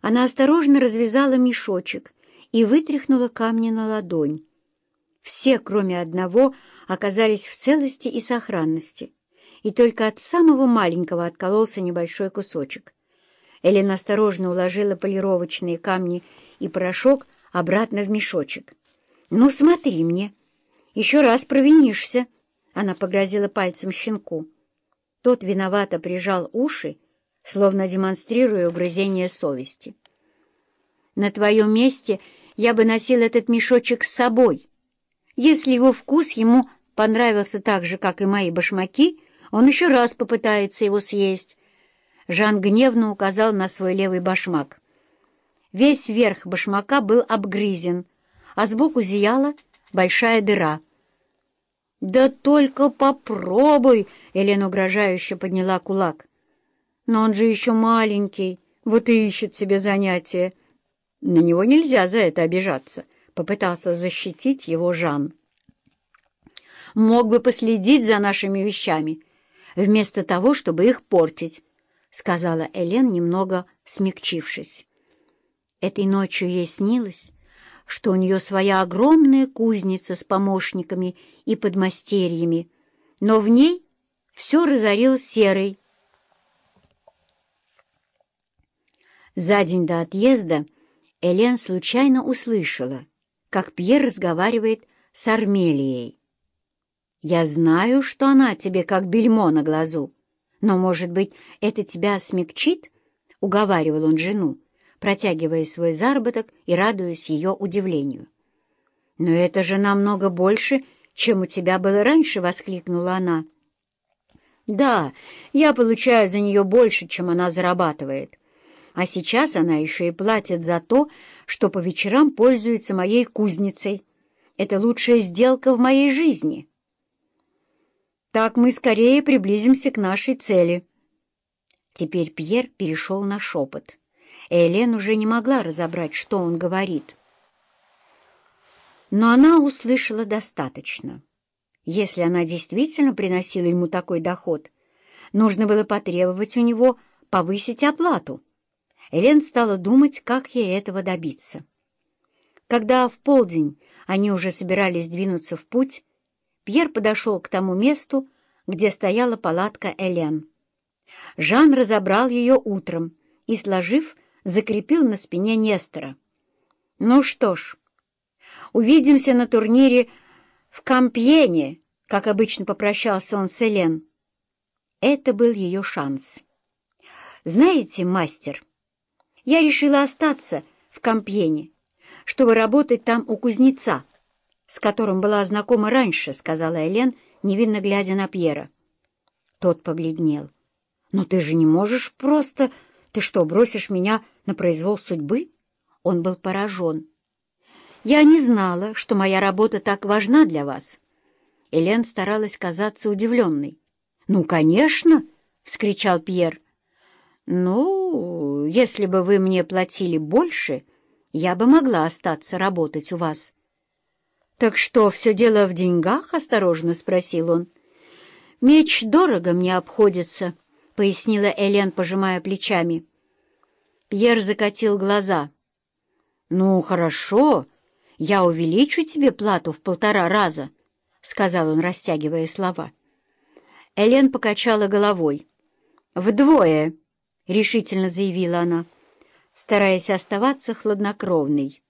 Она осторожно развязала мешочек и вытряхнула камни на ладонь. Все, кроме одного, оказались в целости и сохранности, и только от самого маленького откололся небольшой кусочек. Элена осторожно уложила полировочные камни и порошок обратно в мешочек. «Ну, смотри мне. Еще раз провинишься!» Она погрозила пальцем щенку. Тот виновато прижал уши, словно демонстрируя угрызение совести. «На твоем месте я бы носил этот мешочек с собой. Если его вкус ему понравился так же, как и мои башмаки, он еще раз попытается его съесть». Жан гневно указал на свой левый башмак. Весь верх башмака был обгрызен, а сбоку зияла большая дыра. «Да только попробуй!» — Елена угрожающе подняла кулак. «Но он же еще маленький, вот и ищет себе занятие. На него нельзя за это обижаться», — попытался защитить его Жан. «Мог бы последить за нашими вещами, вместо того, чтобы их портить», — сказала Элен, немного смягчившись. Этой ночью ей снилось, что у нее своя огромная кузница с помощниками и подмастерьями, но в ней все разорил серый. За день до отъезда Элен случайно услышала, как Пьер разговаривает с Армелией. «Я знаю, что она тебе как бельмо на глазу, но, может быть, это тебя смягчит?» — уговаривал он жену протягивая свой заработок и радуясь ее удивлению. «Но это же намного больше, чем у тебя было раньше!» — воскликнула она. «Да, я получаю за нее больше, чем она зарабатывает. А сейчас она еще и платит за то, что по вечерам пользуется моей кузницей. Это лучшая сделка в моей жизни. Так мы скорее приблизимся к нашей цели». Теперь Пьер перешел на шепот. Элен уже не могла разобрать, что он говорит. Но она услышала достаточно. Если она действительно приносила ему такой доход, нужно было потребовать у него повысить оплату. Элен стала думать, как ей этого добиться. Когда в полдень они уже собирались двинуться в путь, Пьер подошел к тому месту, где стояла палатка Элен. Жан разобрал ее утром и, сложив, закрепил на спине Нестора. «Ну что ж, увидимся на турнире в Кампьене», как обычно попрощался он с Элен. Это был ее шанс. «Знаете, мастер, я решила остаться в Кампьене, чтобы работать там у кузнеца, с которым была знакома раньше», — сказала Элен, невинно глядя на Пьера. Тот побледнел. «Но ты же не можешь просто...» «Ты что, бросишь меня на произвол судьбы?» Он был поражен. «Я не знала, что моя работа так важна для вас». Элен старалась казаться удивленной. «Ну, конечно!» — вскричал Пьер. «Ну, если бы вы мне платили больше, я бы могла остаться работать у вас». «Так что, все дело в деньгах?» — осторожно спросил он. «Меч дорого мне обходится», — пояснила Элен, пожимая плечами. Пьер закатил глаза. «Ну, хорошо, я увеличу тебе плату в полтора раза», — сказал он, растягивая слова. Элен покачала головой. «Вдвое», — решительно заявила она, стараясь оставаться хладнокровной.